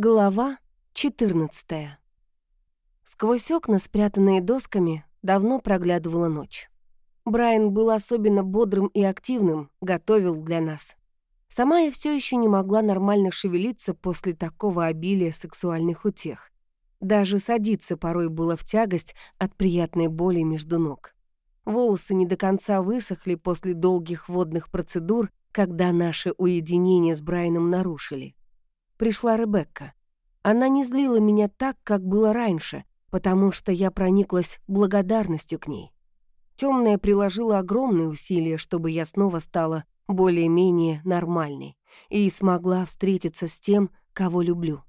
Глава 14 Сквозь окна, спрятанные досками, давно проглядывала ночь. Брайан был особенно бодрым и активным, готовил для нас. Сама я все еще не могла нормально шевелиться после такого обилия сексуальных утех. Даже садиться порой было в тягость от приятной боли между ног. Волосы не до конца высохли после долгих водных процедур, когда наше уединение с Брайаном нарушили пришла Ребекка. Она не злила меня так, как было раньше, потому что я прониклась благодарностью к ней. Темная приложила огромные усилия, чтобы я снова стала более-менее нормальной и смогла встретиться с тем, кого люблю.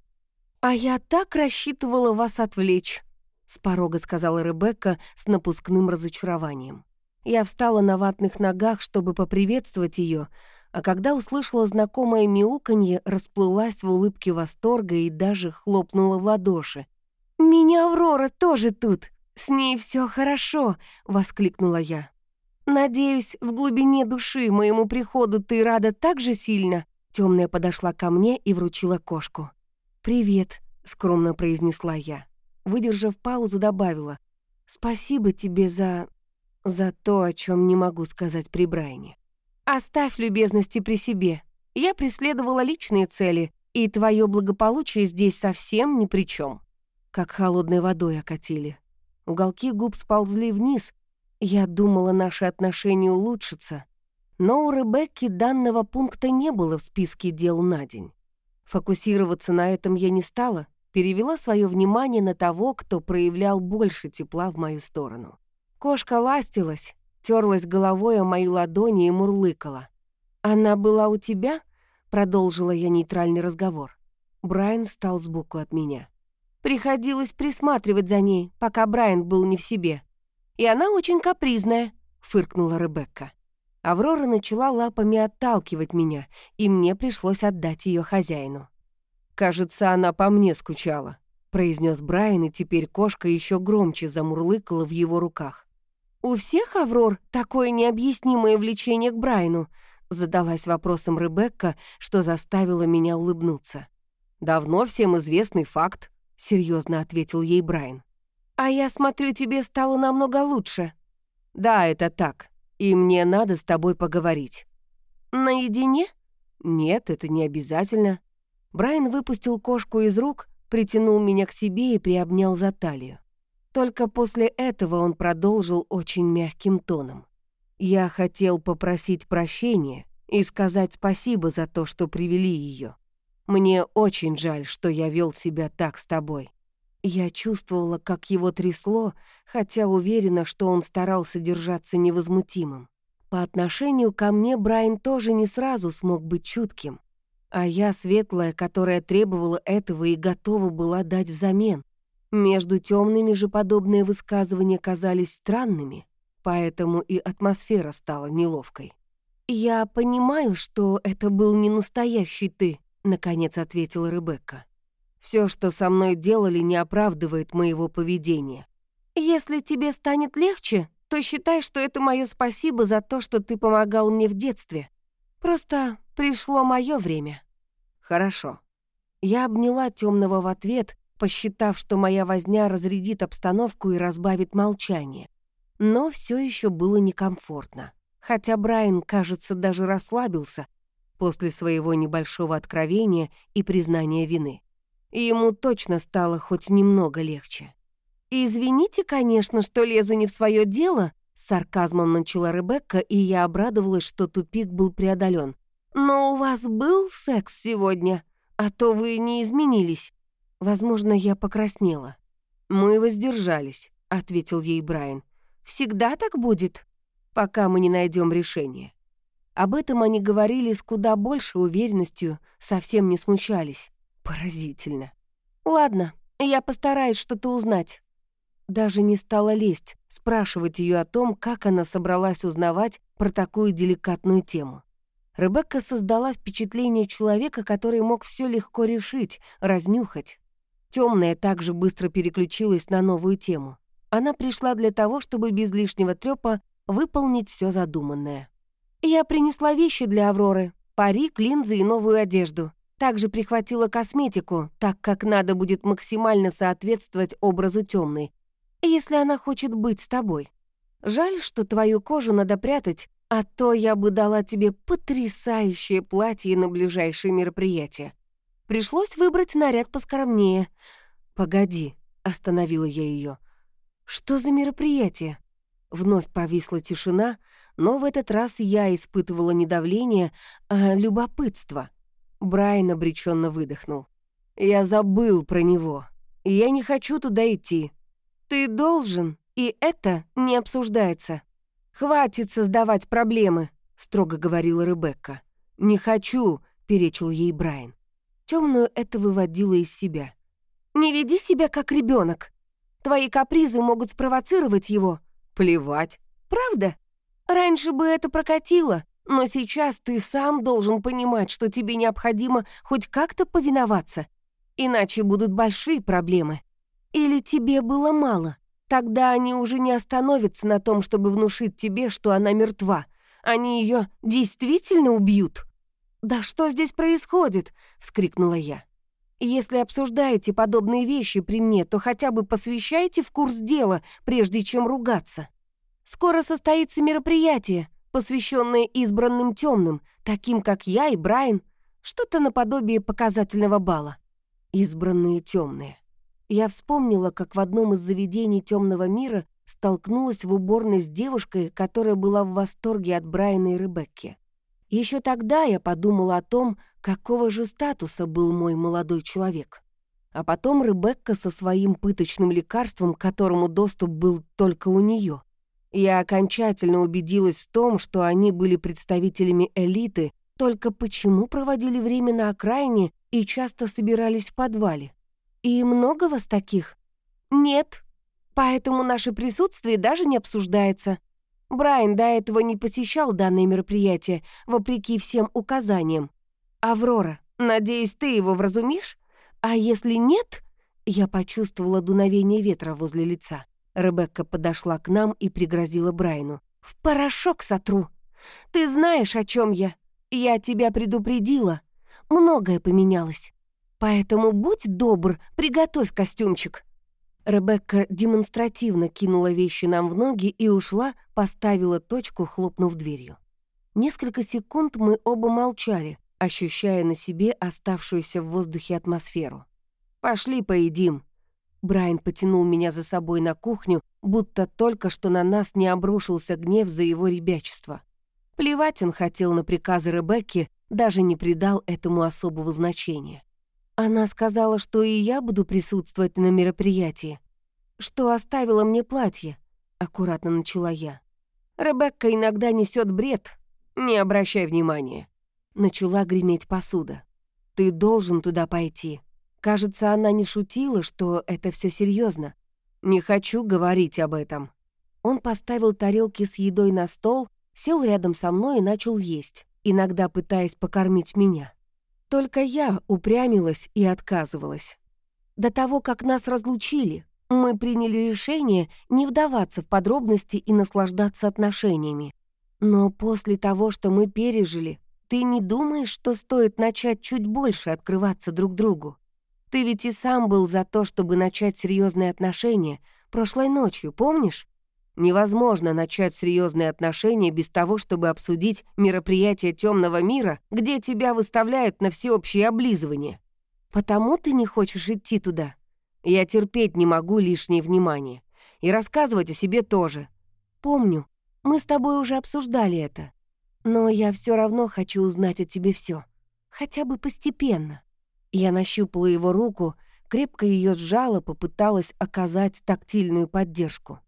«А я так рассчитывала вас отвлечь», — с порога сказала Ребекка с напускным разочарованием. Я встала на ватных ногах, чтобы поприветствовать ее, а когда услышала знакомое мяуканье, расплылась в улыбке восторга и даже хлопнула в ладоши. «Меня Аврора тоже тут! С ней все хорошо!» — воскликнула я. «Надеюсь, в глубине души моему приходу ты рада так же сильно?» Темная подошла ко мне и вручила кошку. «Привет», — скромно произнесла я. Выдержав паузу, добавила. «Спасибо тебе за... за то, о чем не могу сказать при Брайне». Оставь любезности при себе. Я преследовала личные цели, и твое благополучие здесь совсем ни при чем. Как холодной водой окатили. Уголки губ сползли вниз. Я думала, наши отношения улучшатся. Но у Ребекки данного пункта не было в списке дел на день. Фокусироваться на этом я не стала, перевела свое внимание на того, кто проявлял больше тепла в мою сторону. Кошка ластилась, терлась головой о мои ладони и мурлыкала. «Она была у тебя?» — продолжила я нейтральный разговор. Брайан встал сбоку от меня. Приходилось присматривать за ней, пока Брайан был не в себе. «И она очень капризная», — фыркнула Ребекка. Аврора начала лапами отталкивать меня, и мне пришлось отдать ее хозяину. «Кажется, она по мне скучала», — произнес Брайан, и теперь кошка еще громче замурлыкала в его руках. «У всех, Аврор, такое необъяснимое влечение к Брайну?» задалась вопросом Ребекка, что заставило меня улыбнуться. «Давно всем известный факт», — серьезно ответил ей Брайан. «А я смотрю, тебе стало намного лучше». «Да, это так. И мне надо с тобой поговорить». «Наедине?» «Нет, это не обязательно». Брайан выпустил кошку из рук, притянул меня к себе и приобнял за талию. Только после этого он продолжил очень мягким тоном. «Я хотел попросить прощения и сказать спасибо за то, что привели ее. Мне очень жаль, что я вел себя так с тобой». Я чувствовала, как его трясло, хотя уверена, что он старался держаться невозмутимым. По отношению ко мне Брайан тоже не сразу смог быть чутким. А я светлая, которая требовала этого и готова была дать взамен. Между темными же подобные высказывания казались странными, поэтому и атмосфера стала неловкой. «Я понимаю, что это был не настоящий ты», — наконец ответила Ребекка. Все, что со мной делали, не оправдывает моего поведения. Если тебе станет легче, то считай, что это мое спасибо за то, что ты помогал мне в детстве. Просто пришло мое время». «Хорошо». Я обняла темного в ответ, посчитав, что моя возня разрядит обстановку и разбавит молчание. Но все еще было некомфортно. Хотя Брайан, кажется, даже расслабился после своего небольшого откровения и признания вины. Ему точно стало хоть немного легче. «Извините, конечно, что лезу не в свое дело», с сарказмом начала Ребекка, и я обрадовалась, что тупик был преодолен. «Но у вас был секс сегодня, а то вы не изменились. Возможно, я покраснела. «Мы воздержались», — ответил ей Брайан. «Всегда так будет, пока мы не найдем решение». Об этом они говорили с куда большей уверенностью, совсем не смущались. Поразительно. «Ладно, я постараюсь что-то узнать». Даже не стала лезть, спрашивать ее о том, как она собралась узнавать про такую деликатную тему. Ребекка создала впечатление человека, который мог все легко решить, разнюхать. Темная также быстро переключилась на новую тему. Она пришла для того, чтобы без лишнего трёпа выполнить все задуманное. «Я принесла вещи для Авроры, парик, линзы и новую одежду. Также прихватила косметику, так как надо будет максимально соответствовать образу темной, если она хочет быть с тобой. Жаль, что твою кожу надо прятать, а то я бы дала тебе потрясающее платье на ближайшее мероприятие. Пришлось выбрать наряд поскромнее. «Погоди», — остановила я ее. «Что за мероприятие?» Вновь повисла тишина, но в этот раз я испытывала не давление, а любопытство. Брайан обреченно выдохнул. «Я забыл про него. Я не хочу туда идти». «Ты должен, и это не обсуждается. Хватит создавать проблемы», — строго говорила Ребекка. «Не хочу», — перечил ей Брайан. Темную это выводило из себя. «Не веди себя как ребенок. Твои капризы могут спровоцировать его». «Плевать». «Правда? Раньше бы это прокатило, но сейчас ты сам должен понимать, что тебе необходимо хоть как-то повиноваться, иначе будут большие проблемы. Или тебе было мало? Тогда они уже не остановятся на том, чтобы внушить тебе, что она мертва. Они ее действительно убьют. «Да что здесь происходит?» — вскрикнула я. «Если обсуждаете подобные вещи при мне, то хотя бы посвящайте в курс дела, прежде чем ругаться. Скоро состоится мероприятие, посвященное избранным темным, таким как я и Брайан, что-то наподобие показательного бала. Избранные темные. Я вспомнила, как в одном из заведений темного мира столкнулась в уборной с девушкой, которая была в восторге от Брайана и Ребекки. Еще тогда я подумала о том, какого же статуса был мой молодой человек. А потом Ребекка со своим пыточным лекарством, к которому доступ был только у нее. Я окончательно убедилась в том, что они были представителями элиты, только почему проводили время на окраине и часто собирались в подвале? И много вас таких? Нет. Поэтому наше присутствие даже не обсуждается. Брайан до этого не посещал данное мероприятие, вопреки всем указаниям. «Аврора, надеюсь, ты его вразумишь? А если нет...» Я почувствовала дуновение ветра возле лица. Ребекка подошла к нам и пригрозила Брайну. «В порошок сотру! Ты знаешь, о чем я? Я тебя предупредила. Многое поменялось. Поэтому будь добр, приготовь костюмчик». Ребекка демонстративно кинула вещи нам в ноги и ушла, поставила точку, хлопнув дверью. Несколько секунд мы оба молчали, ощущая на себе оставшуюся в воздухе атмосферу. «Пошли поедим», Брайан потянул меня за собой на кухню, будто только что на нас не обрушился гнев за его ребячество. Плевать он хотел на приказы Ребекки, даже не придал этому особого значения. Она сказала, что и я буду присутствовать на мероприятии, что оставила мне платье, аккуратно начала я. Ребекка иногда несет бред, не обращай внимания. Начала греметь посуда. Ты должен туда пойти. Кажется, она не шутила, что это все серьезно. Не хочу говорить об этом. Он поставил тарелки с едой на стол, сел рядом со мной и начал есть, иногда пытаясь покормить меня. Только я упрямилась и отказывалась. До того, как нас разлучили, мы приняли решение не вдаваться в подробности и наслаждаться отношениями. Но после того, что мы пережили, ты не думаешь, что стоит начать чуть больше открываться друг другу? Ты ведь и сам был за то, чтобы начать серьезные отношения прошлой ночью, помнишь? Невозможно начать серьезные отношения без того, чтобы обсудить мероприятие темного мира, где тебя выставляют на всеобщее облизывание. Потому ты не хочешь идти туда. Я терпеть не могу лишнее внимание. И рассказывать о себе тоже. Помню, мы с тобой уже обсуждали это. Но я все равно хочу узнать о тебе все, Хотя бы постепенно. Я нащупала его руку, крепко ее сжала, попыталась оказать тактильную поддержку.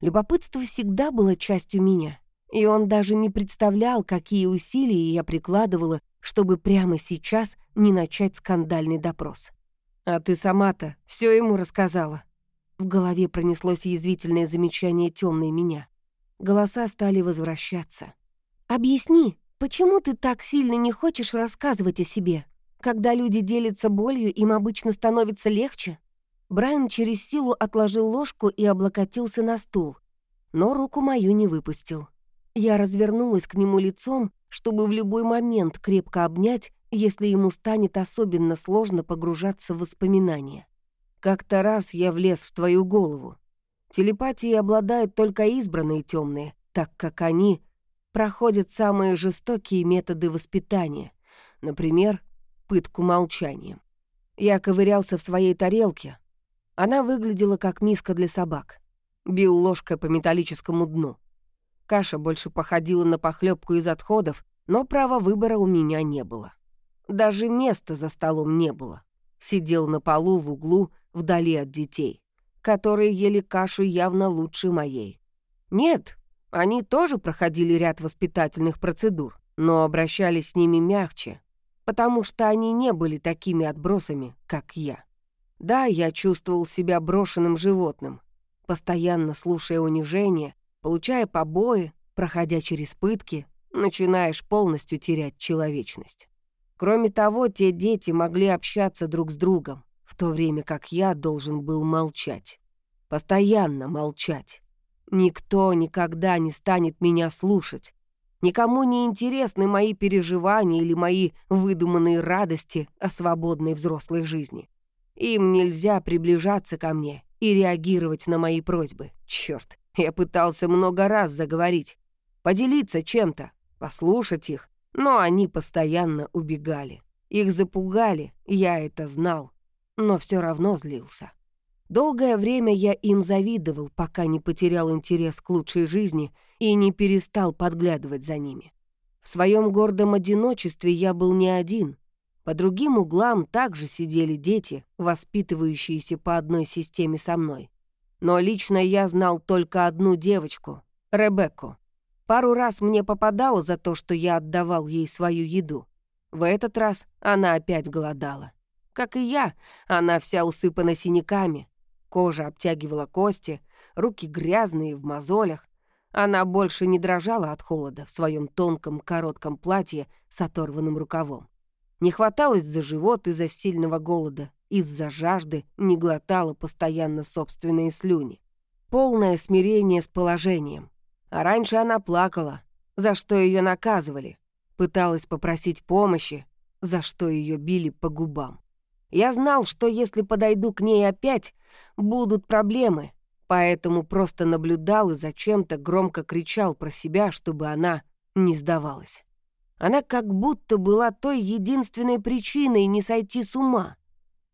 Любопытство всегда было частью меня, и он даже не представлял, какие усилия я прикладывала, чтобы прямо сейчас не начать скандальный допрос. «А ты сама-то все ему рассказала?» В голове пронеслось язвительное замечание темной меня. Голоса стали возвращаться. «Объясни, почему ты так сильно не хочешь рассказывать о себе?» Когда люди делятся болью, им обычно становится легче. Брайан через силу отложил ложку и облокотился на стул, но руку мою не выпустил. Я развернулась к нему лицом, чтобы в любой момент крепко обнять если ему станет особенно сложно погружаться в воспоминания. Как-то раз я влез в твою голову. Телепатией обладают только избранные темные, так как они проходят самые жестокие методы воспитания, например, пытку молчанием. Я ковырялся в своей тарелке. Она выглядела как миска для собак. Бил ложкой по металлическому дну. Каша больше походила на похлебку из отходов, но права выбора у меня не было. Даже места за столом не было. Сидел на полу в углу, вдали от детей, которые ели кашу явно лучше моей. Нет, они тоже проходили ряд воспитательных процедур, но обращались с ними мягче, потому что они не были такими отбросами, как я. Да, я чувствовал себя брошенным животным, постоянно слушая унижения, получая побои, проходя через пытки, начинаешь полностью терять человечность. Кроме того, те дети могли общаться друг с другом, в то время как я должен был молчать. Постоянно молчать. Никто никогда не станет меня слушать. Никому не интересны мои переживания или мои выдуманные радости о свободной взрослой жизни. Им нельзя приближаться ко мне и реагировать на мои просьбы. Черт, я пытался много раз заговорить, поделиться чем-то, послушать их, но они постоянно убегали. Их запугали, я это знал, но все равно злился. Долгое время я им завидовал, пока не потерял интерес к лучшей жизни и не перестал подглядывать за ними. В своем гордом одиночестве я был не один. По другим углам также сидели дети, воспитывающиеся по одной системе со мной. Но лично я знал только одну девочку — Ребекку. Пару раз мне попадало за то, что я отдавал ей свою еду. В этот раз она опять голодала. Как и я, она вся усыпана синяками. Кожа обтягивала кости, руки грязные в мозолях. Она больше не дрожала от холода в своем тонком коротком платье с оторванным рукавом. Не хваталась за живот из-за сильного голода, из-за жажды не глотала постоянно собственные слюни. Полное смирение с положением. А раньше она плакала, за что ее наказывали. Пыталась попросить помощи, за что ее били по губам. Я знал, что если подойду к ней опять, будут проблемы, поэтому просто наблюдал и зачем-то громко кричал про себя, чтобы она не сдавалась. Она как будто была той единственной причиной не сойти с ума.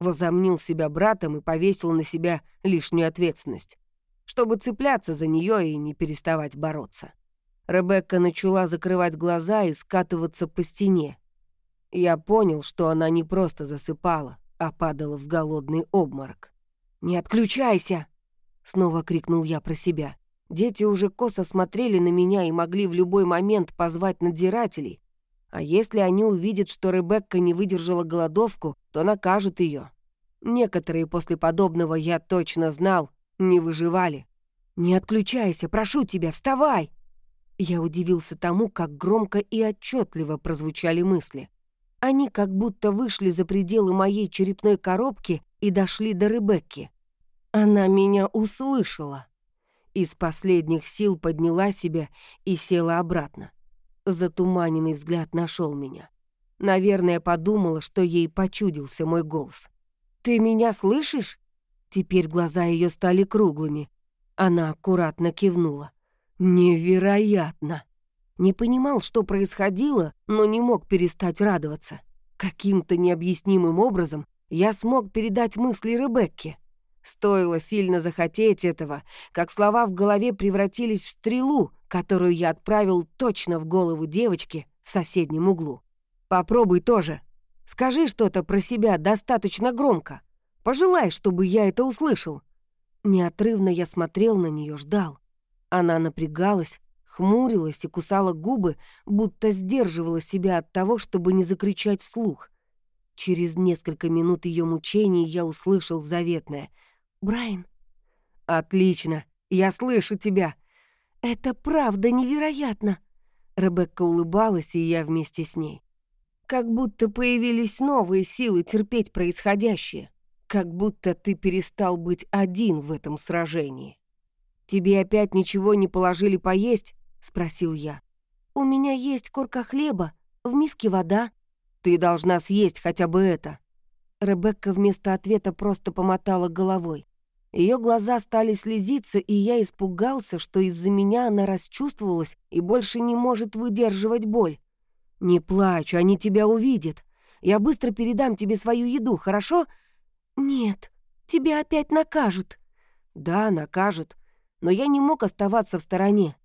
Возомнил себя братом и повесил на себя лишнюю ответственность чтобы цепляться за нее и не переставать бороться. Ребекка начала закрывать глаза и скатываться по стене. Я понял, что она не просто засыпала, а падала в голодный обморок. «Не отключайся!» — снова крикнул я про себя. Дети уже косо смотрели на меня и могли в любой момент позвать надзирателей. А если они увидят, что Ребекка не выдержала голодовку, то накажут ее. Некоторые после подобного, я точно знал, не выживали. «Не отключайся, прошу тебя, вставай!» Я удивился тому, как громко и отчетливо прозвучали мысли. Они как будто вышли за пределы моей черепной коробки и дошли до Ребекки. Она меня услышала. Из последних сил подняла себя и села обратно. Затуманенный взгляд нашел меня. Наверное, подумала, что ей почудился мой голос. «Ты меня слышишь?» Теперь глаза ее стали круглыми. Она аккуратно кивнула. «Невероятно!» Не понимал, что происходило, но не мог перестать радоваться. Каким-то необъяснимым образом я смог передать мысли Ребекке. Стоило сильно захотеть этого, как слова в голове превратились в стрелу, которую я отправил точно в голову девочки в соседнем углу. «Попробуй тоже. Скажи что-то про себя достаточно громко. Пожелай, чтобы я это услышал». Неотрывно я смотрел на нее, ждал. Она напрягалась, хмурилась и кусала губы, будто сдерживала себя от того, чтобы не закричать вслух. Через несколько минут ее мучений я услышал заветное. «Брайан?» «Отлично! Я слышу тебя!» «Это правда невероятно!» Ребекка улыбалась, и я вместе с ней. Как будто появились новые силы терпеть происходящее. Как будто ты перестал быть один в этом сражении. «Тебе опять ничего не положили поесть?» — спросил я. «У меня есть корка хлеба, в миске вода». Ты должна съесть хотя бы это». Ребекка вместо ответа просто помотала головой. Ее глаза стали слезиться, и я испугался, что из-за меня она расчувствовалась и больше не может выдерживать боль. «Не плачь, они тебя увидят. Я быстро передам тебе свою еду, хорошо?» «Нет, тебя опять накажут». «Да, накажут. Но я не мог оставаться в стороне.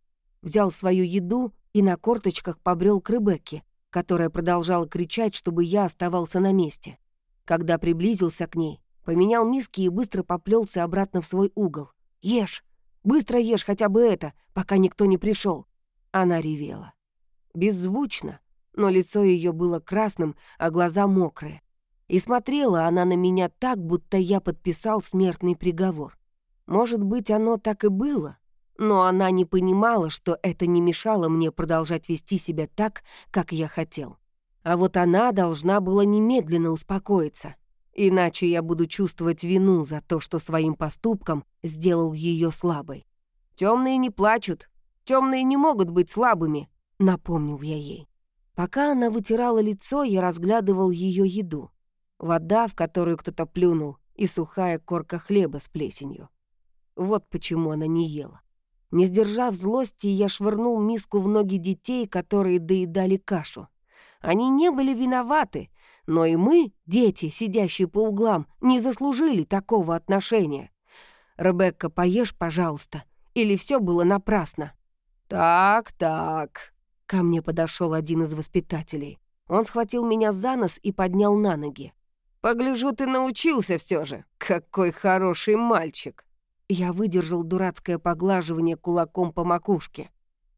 Взял свою еду и на корточках побрел к Ребекке, которая продолжала кричать, чтобы я оставался на месте. Когда приблизился к ней, поменял миски и быстро поплелся обратно в свой угол. «Ешь! Быстро ешь хотя бы это, пока никто не пришел. Она ревела. Беззвучно, но лицо ее было красным, а глаза мокрые. И смотрела она на меня так, будто я подписал смертный приговор. Может быть, оно так и было, но она не понимала, что это не мешало мне продолжать вести себя так, как я хотел. А вот она должна была немедленно успокоиться. Иначе я буду чувствовать вину за то, что своим поступком сделал ее слабой. Темные не плачут, темные не могут быть слабыми, напомнил я ей. Пока она вытирала лицо, я разглядывал ее еду. Вода, в которую кто-то плюнул, и сухая корка хлеба с плесенью. Вот почему она не ела. Не сдержав злости, я швырнул миску в ноги детей, которые доедали кашу. Они не были виноваты, но и мы, дети, сидящие по углам, не заслужили такого отношения. «Ребекка, поешь, пожалуйста, или все было напрасно?» «Так, так», — ко мне подошел один из воспитателей. Он схватил меня за нос и поднял на ноги. «Погляжу, ты научился все же. Какой хороший мальчик!» Я выдержал дурацкое поглаживание кулаком по макушке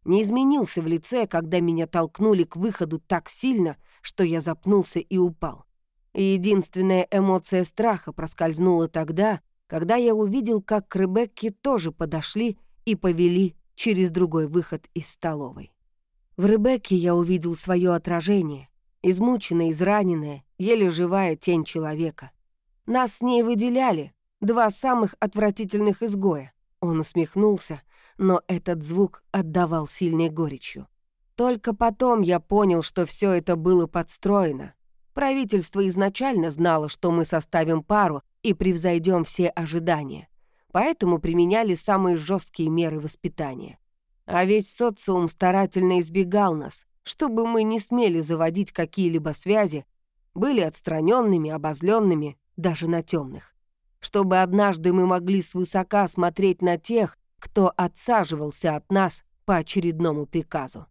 не изменился в лице, когда меня толкнули к выходу так сильно, что я запнулся и упал. Единственная эмоция страха проскользнула тогда, когда я увидел, как к Ребекке тоже подошли и повели через другой выход из столовой. В Ребекке я увидел свое отражение, измученное, израненное, еле живая тень человека. Нас с ней выделяли, два самых отвратительных изгоя. Он усмехнулся, но этот звук отдавал сильной горечью. Только потом я понял, что все это было подстроено. Правительство изначально знало, что мы составим пару и превзойдем все ожидания, поэтому применяли самые жесткие меры воспитания. А весь социум старательно избегал нас, чтобы мы не смели заводить какие-либо связи, были отстраненными, обозленными, даже на темных. Чтобы однажды мы могли свысока смотреть на тех, кто отсаживался от нас по очередному приказу.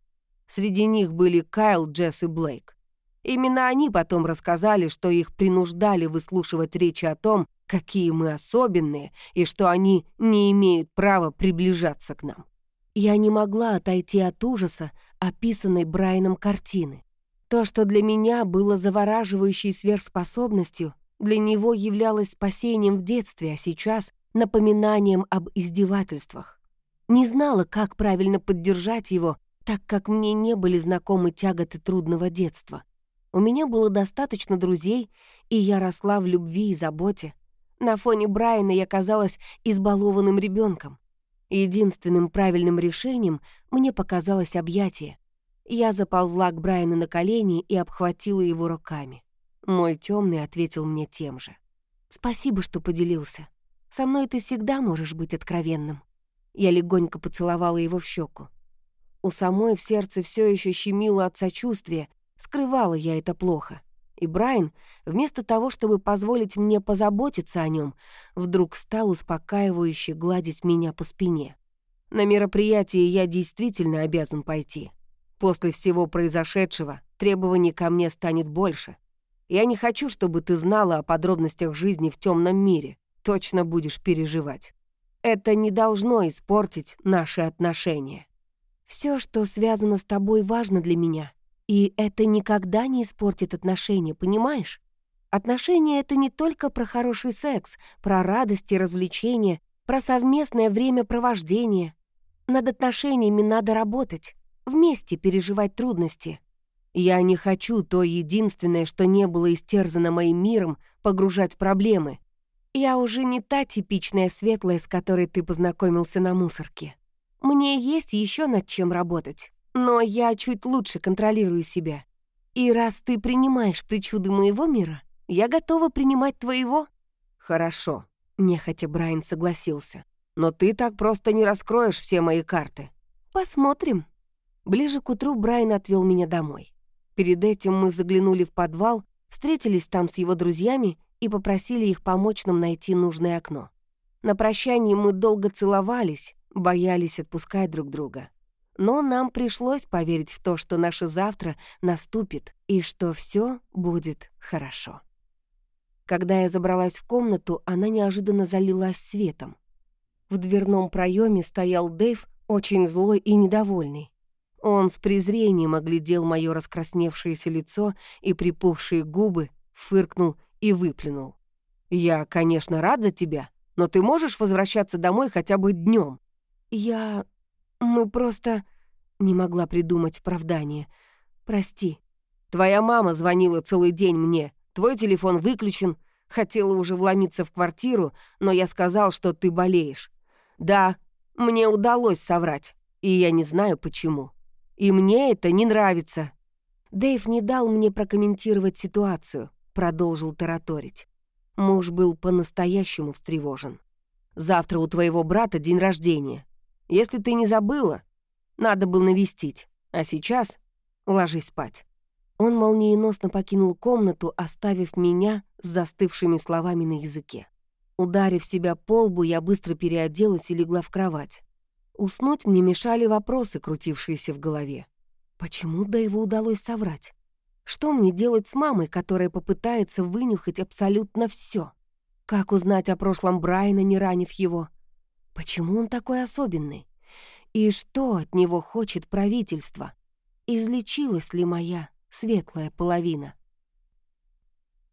Среди них были Кайл, Джесс и Блейк. Именно они потом рассказали, что их принуждали выслушивать речи о том, какие мы особенные, и что они не имеют права приближаться к нам. Я не могла отойти от ужаса, описанной Брайаном картины. То, что для меня было завораживающей сверхспособностью, для него являлось спасением в детстве, а сейчас напоминанием об издевательствах. Не знала, как правильно поддержать его, так как мне не были знакомы тяготы трудного детства. У меня было достаточно друзей, и я росла в любви и заботе. На фоне Брайана я казалась избалованным ребенком. Единственным правильным решением мне показалось объятие. Я заползла к Брайану на колени и обхватила его руками. Мой темный ответил мне тем же. «Спасибо, что поделился. Со мной ты всегда можешь быть откровенным». Я легонько поцеловала его в щеку. У самой в сердце все еще щемило от сочувствия, скрывала я это плохо. И Брайан, вместо того, чтобы позволить мне позаботиться о нем, вдруг стал успокаивающе гладить меня по спине. На мероприятие я действительно обязан пойти. После всего произошедшего требований ко мне станет больше. Я не хочу, чтобы ты знала о подробностях жизни в темном мире точно будешь переживать. Это не должно испортить наши отношения. Все, что связано с тобой, важно для меня. И это никогда не испортит отношения, понимаешь? Отношения — это не только про хороший секс, про радость и развлечения, про совместное времяпровождение. Над отношениями надо работать, вместе переживать трудности. Я не хочу то единственное, что не было истерзано моим миром, погружать в проблемы. Я уже не та типичная светлая, с которой ты познакомился на мусорке. Мне есть еще над чем работать, но я чуть лучше контролирую себя. И раз ты принимаешь причуды моего мира, я готова принимать твоего». «Хорошо», — нехотя Брайан согласился. «Но ты так просто не раскроешь все мои карты». «Посмотрим». Ближе к утру Брайан отвел меня домой. Перед этим мы заглянули в подвал, встретились там с его друзьями и попросили их помочь нам найти нужное окно. На прощании мы долго целовались, боялись отпускать друг друга. Но нам пришлось поверить в то, что наше завтра наступит и что все будет хорошо. Когда я забралась в комнату, она неожиданно залилась светом. В дверном проеме стоял Дэйв, очень злой и недовольный. Он с презрением оглядел мое раскрасневшееся лицо и припухшие губы, фыркнул и выплюнул. «Я, конечно, рад за тебя, но ты можешь возвращаться домой хотя бы днем. «Я... мы просто...» Не могла придумать оправдание. «Прости». «Твоя мама звонила целый день мне. Твой телефон выключен. Хотела уже вломиться в квартиру, но я сказал, что ты болеешь. Да, мне удалось соврать, и я не знаю почему. И мне это не нравится». Дэйв не дал мне прокомментировать ситуацию, продолжил тараторить. Муж был по-настоящему встревожен. «Завтра у твоего брата день рождения. Если ты не забыла, надо было навестить. А сейчас ложись спать». Он молниеносно покинул комнату, оставив меня с застывшими словами на языке. Ударив себя по лбу, я быстро переоделась и легла в кровать. Уснуть мне мешали вопросы, крутившиеся в голове. Почему его удалось соврать? Что мне делать с мамой, которая попытается вынюхать абсолютно все? Как узнать о прошлом Брайана, не ранив его? Почему он такой особенный? И что от него хочет правительство? Излечилась ли моя светлая половина?